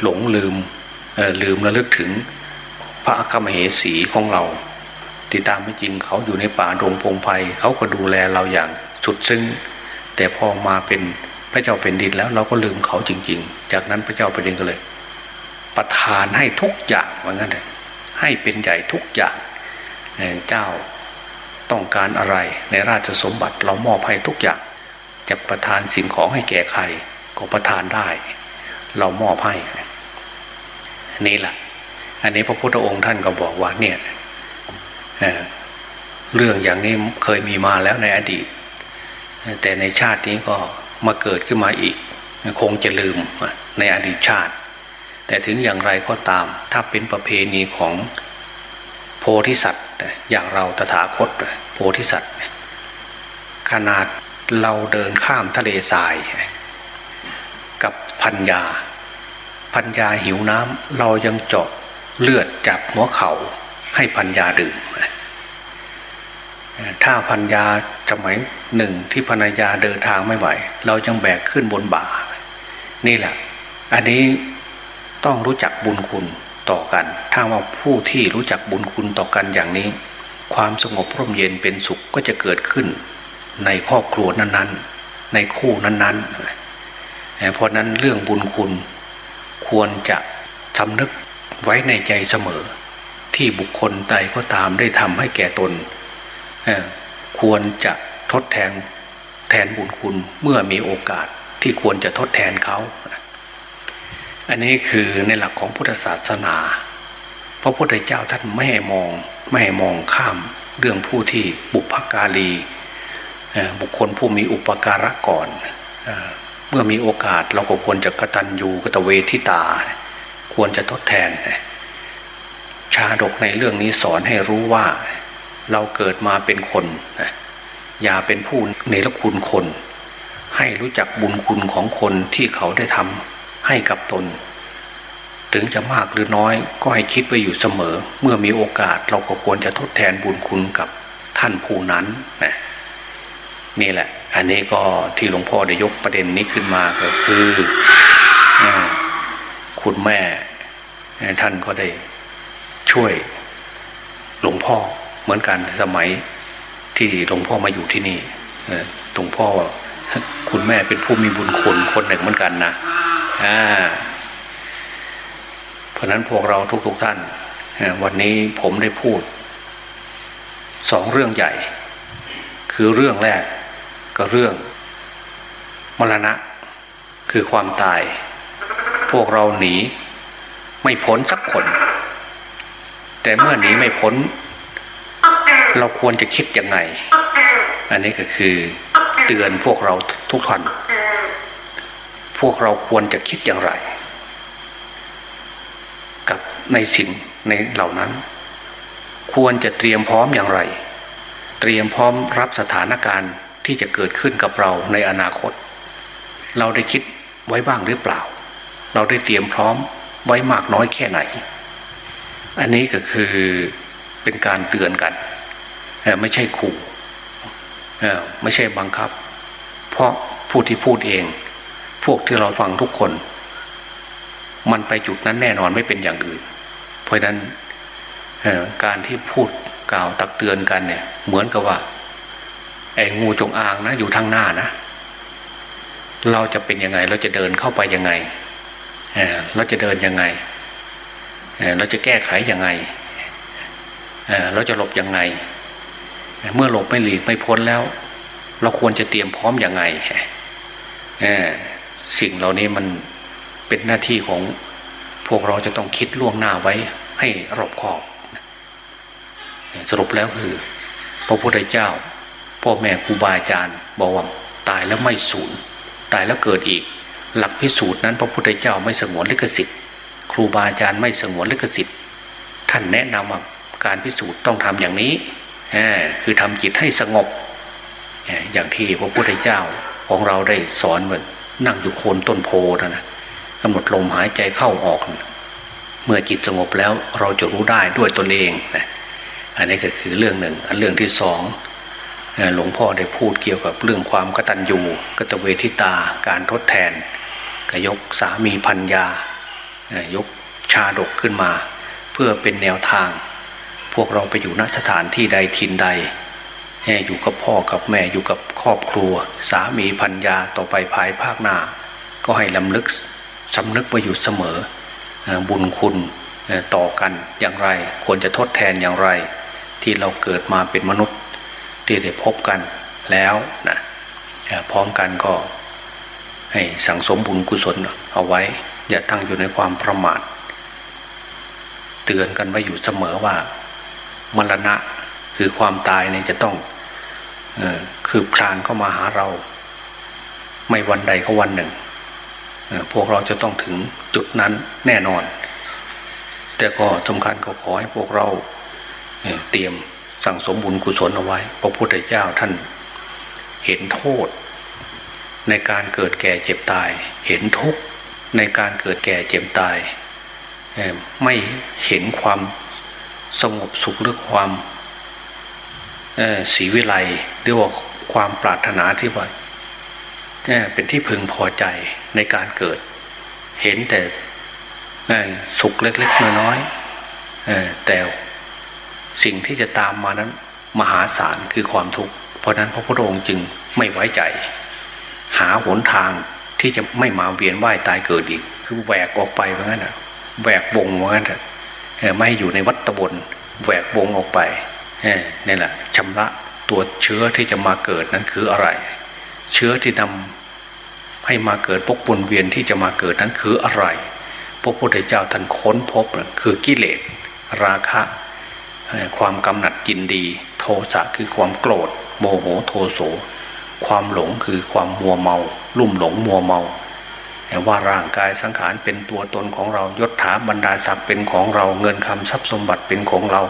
หลงลืมลืมระลึกถึงพระอากมเหสีของเรา ติดตามไม่จริงเขาอยู่ในป่าดงพงไพ่เขาก็ดูแลเราอย่างสุดซึ้งแต่พอมาเป็นพระเจ้าเป็นดินแล้วเราก็ลืมเขาจริง ๆ จากนั้นพระเจ้าเป็นดินก็เลย ประทานให้ทุกอย่างว่างั้นเลยให้เป็นใหญ่ทุกอย่างเจ้าต้องการอะไรในราชสมบัติเรามอบให้ทุกอย่าง จะประทานสิ่งของให้แก่ใคร ก็ประทานได้ เรามอบให้นี่แหละอันนี้พระพุทธองค์ท่านก็บอกว่าเนี่ย เรื่องอย่างนี้เคยมีมาแล้วในอดีต แต่ในชาตินี้ก็มาเกิดขึ้นมาอีก คงจะลืมในอดีตชาติ แต่ถึงอย่างไรก็ตาม ถ้าเป็นประเพณีของโพธิสัตว์ อย่างเราตถาคตโพธิสัตว์ ขนาดเราเดินข้ามทะเลทราย กับพัญญา พัญญาหิวน้ำเรายังเจาะเลือดจับหัวเขา่าให้พัญญาดื่ม ถ้าพัญญาสมัยหนึ่งที่ภรรยาเดินทางไม่ไหว เรายังแบกขึ้นบนบ่า นี่แหละ อันนี้ต้องรู้จักบุญคุณต่อกัน ถ้าว่าผู้ที่รู้จักบุญคุณต่อกันอย่างนี้ ความสงบร่มเย็นเป็นสุขก็จะเกิดขึ้น ในครอบครัวนั้นๆ ในคู่นั้นๆ เพราะนั้นเรื่องบุญคุณ ควรจะสำนึกไว้ในใจเสมอ ที่บุคคลใดก็ตามได้ทำให้แก่ตน ควรจะทดแทนแทนบุญคุณเมื่อมีโอกาสที่ควรจะทดแทนเขาอันนี้คือในหลักของพุทธศาสนา พระพุทธเจ้าท่านไม่ให้มองไม่ให้มองข้ามเรื่องผู้ที่บุพการีบุคคลผู้มีอุปการะก่อนเมื่อมีโอกาสเราก็ควรจะกระตัญญูกตเวทิตา ควรจะทดแทน ชาดกในเรื่องนี้สอนให้รู้ว่า เราเกิดมาเป็นคน อย่าเป็นผู้เนรคุณคน ให้รู้จักบุญคุณของคนที่เขาได้ทำให้กับตน ถึงจะมากหรือน้อยก็ให้คิดไว้อยู่เสมอ เมื่อมีโอกาสเราก็ควรจะทดแทนบุญคุณกับท่านผู้นั้นนะนี่แหละ อันนี้ก็ที่หลวงพ่อได้ยกประเด็นนี้ขึ้นมาก็คือคุณแม่ท่านก็ได้ช่วยหลวงพ่อ เหมือนกันสมัยที่หลวงพ่อมาอยู่ที่นี่หลวงพ่อคุณแม่เป็นผู้มีบุญคุณคนหนึ่งเหมือนกันนะเพราะนั้นพวกเราทุกๆทท่าน วันนี้ผมได้พูดสองเรื่องใหญ่ คือเรื่องแรกก็เรื่อง มรณะ คือความตาย พวกเราหนีไม่พ้นสักคน แต่เมื่อหนีไม่พ้น เราควรจะคิดยังไง อันนี้ก็คือเตือนพวกเราทุกท่านพวกเราควรจะคิดอย่างไร กับในสิ่งในเหล่านั้น ควรจะเตรียมพร้อมอย่างไร เตรียมพร้อมรับสถานการณ์ที่จะเกิดขึ้นกับเราในอนาคต เราได้คิดไว้บ้างหรือเปล่า เราได้เตรียมพร้อมไว้มากน้อยแค่ไหน อันนี้ก็คือเป็นการเตือนกัน ไม่ใช่ขู่ไม่ใช่บังคับ เพราะผู้ที่พูดเอง พวกที่เราฟังทุกคน มันไปจุดนั้นแน่นอนไม่เป็นอย่างอื่น เพราะนั้นการที่พูดกล่าวตักเตือนกันเนี่ย เหมือนกับว่าไอ้งูจงอางนะอยู่ทางหน้านะ เราจะเป็นยังไง เราจะเดินเข้าไปยังไงเเราจะเดินยังไงเเราจะแก้ไขยังไงเเราจะหลบยังไง เมื่อหลบไม่หลีกไม่พ้นแล้ว เราควรจะเตรียมพร้อมอยังไงสิ่งเหล่านี้มันเป็นหน้าที่ของพวกเราจะต้องคิดล่วงหน้าไว้ให้รอบคอบ สรุปแล้วคือ พระพุทธเจ้า พ่อแม่ครูบาอาจารย์บอกว่าตายแล้วไม่สูญตายแล้วเกิดอีก หลักพิสูจน์นั้น พระพุทธเจ้าไม่สงวนลิขสิทธิ์ ครูบาอาจารย์ไม่สงวนลิขสิทธิ์ ท่านแนะนำว่าการพิสูจน์ต้องทำอย่างนี้ คือทำจิตให้สงบ อย่างที่พระพุทธเจ้าของเราได้สอนว่านั่งอยู่โคนต้นโพนะกำหนดลมหายใจเข้าออก เมื่อจิตสงบแล้วเราจะรู้ได้ด้วยตนเองนะอันนี้ก็คือเรื่องหนึ่ง อันเรื่องที่สองหลวงพ่อได้พูดเกี่ยวกับเรื่องความกตัญญูกตเวทิตาการทดแทนกยกสามีพัญญายกชาดกขึ้นมา เพื่อเป็นแนวทาง วกเราไปอยู่ณสถานที่ใดทินใดอยู่กับพ่อกับแม่อยู่กับครอบครัว สามีพัญญาต่อไปภายภาคหน้า ก็ให้ลำลึกสำนึกไว้อยู่เสมอ บุญคุณต่อกันอย่างไร ควรจะทดแทนอย่างไร ที่เราเกิดมาเป็นมนุษย์ที่ได้พบกันแล้วนะพร้อมกันก็ให้สังสมบุญกุศลเอาไว้ อย่าตั้งอยู่ในความประมาท เตือนกันไว้อยู่เสมอว่า มรณะ คือความตายเนี่ยจะต้องคืบคลานเข้ามาหาเรา ไม่วันใดก็วันหนึ่ง พวกเราจะต้องถึงจุดนั้นแน่นอน แต่ก็สำคัญก็ขอให้พวกเราเตรียมสั่งสมบุญกุศลเอาไว้ พระพุทธเจ้าท่านเห็นโทษ ในการเกิดแก่เจ็บตาย เห็นทุกข์ในการเกิดแก่เจ็บตาย ไม่เห็นความ สงบสุขหรือความสีวิไลหรือว่าความปรารถนาที่ว่าเป็นที่พึงพอใจในการเกิด เห็นแต่สุขเล็กๆน้อยๆแต่สิ่งที่จะตามมานั้น มหาศาลคือความทุกข์เพราะนั้นพระพุทธองค์จึงไม่ไว้ใจ หาหนทางที่จะไม่มาเวียนว่ายตายเกิดอีก คือแหวกออกไปเพราะงั้นอะแหวกวงเพราะงั้นเถอะ ไม่อยู่ในวัฏบนแหวกวงออกไปนี่แหละชำระตัวเชื้อที่จะมาเกิดนั้นคืออะไร เชื้อที่นำให้มาเกิดพวกปนเวียนที่จะมาเกิดนั้นคืออะไร พระพุทธเจ้าท่านค้นพบคือกิเลส ราคะความกำหนัดยินดี โทสะคือความโกรธ โมโหโทโส ความหลงคือความมัวเมา ลุ่มหลงมัวเมา ว่าร่างกายสังขารเป็นตัวตนของเรายศถาบรรดาศักดิ์เป็นของเราเงินคำทรัพย์สมบัติเป็นของเรา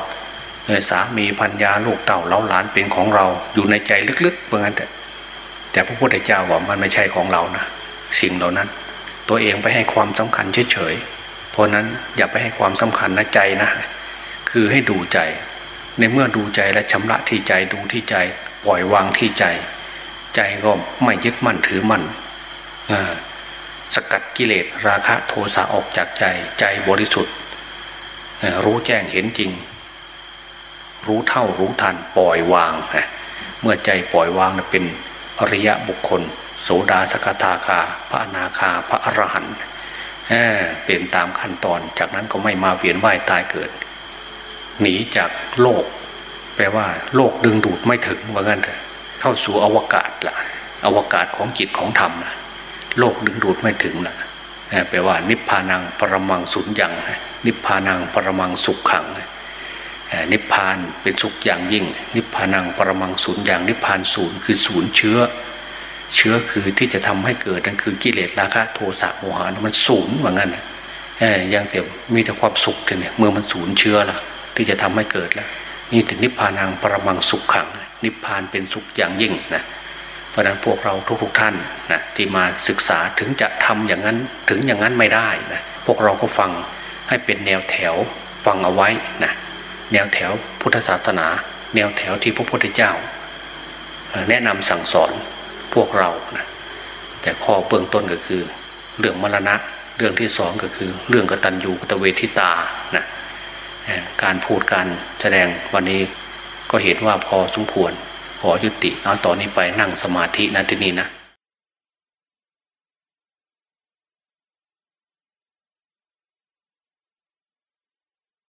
สามีพัญญาลูกเต่าเล้าหลานเป็นของเราอยู่ในใจลึกๆเหมือนกันแต่แต่พระพุทธเจ้าว่ามันไม่ใช่ของเรานะสิ่งเหล่านั้น ตัวเองไปให้ความสำคัญเฉยๆเพราะนั้นอย่าไปให้ความสำคัญนะใจนะคือให้ดูใจ ในเมื่อดูใจและชำระที่ใจดูที่ใจ ปล่อยวางที่ใจ ใจก็ไม่ยึดมั่นถือมั่นอ่า สกัดกิเลสราคะโทสะออกจากใจใจบริสุทธิ์ รู้แจ้งเห็นจริง รู้เท่ารู้ทันปล่อยวางนะเมื่อใจปล่อยวางเป็นอริยะบุคคล โสดาสกทาคา พระนาคาพระอรหันต์เป็นตามขั้นตอนจากนั้นก็ไม่มาเวียนว่ายตายเกิด หนีจากโลก แปลว่า โลกดึงดูดไม่ถึงว่างั้นเถอะเข้าสู่อวกาศละอวกาศของจิตของธรรมนะ โลกดึงดูดไม่ถึงละแปลว่า นิพพานังปรมังสุญญังนิพพานังปรมังสุขขังนิพพานเป็นสุขอย่างยิ่ง นิพพานังปรมังศูนย์อย่างนิพพานศูนย์คือศูนย์เชื้อ เชื้อคือที่จะทำให้เกิดนั่นคือกิเลสราคะโทสะโมหะมันศูนย์เหมือนกันยังแต่มีแต่ความสุขเนี่ยเมื่อมันศูนย์เชื้อละที่จะทำให้เกิดแล้วนี่แต่นิพพานังปรมังสุขขัง นิพพานเป็นสุขอย่างยิ่งนะ เพราะนั้นพวกเราทุกๆท่านนะที่มาศึกษาถึงจะทำอย่างนั้นถึงอย่างนั้นไม่ได้นะพวกเราก็ฟังให้เป็นแนวแถวฟังเอาไว้นะแนวแถวพุทธศาสนา แนวแถวที่พระพุทธเจ้า แนะนำสั่งสอนพวกเรานะแต่ข้อเบื้องต้นก็คือเรื่องมรณะเรื่องที่สองก็คือเรื่องกตัญญูกตเวทิตานะการพูดการแสดงวันนี้ก็เห็นว่าพอสมควร ขอยุติเอาต่อนนี้ไปนั่งสมาธินะที่นี่นะ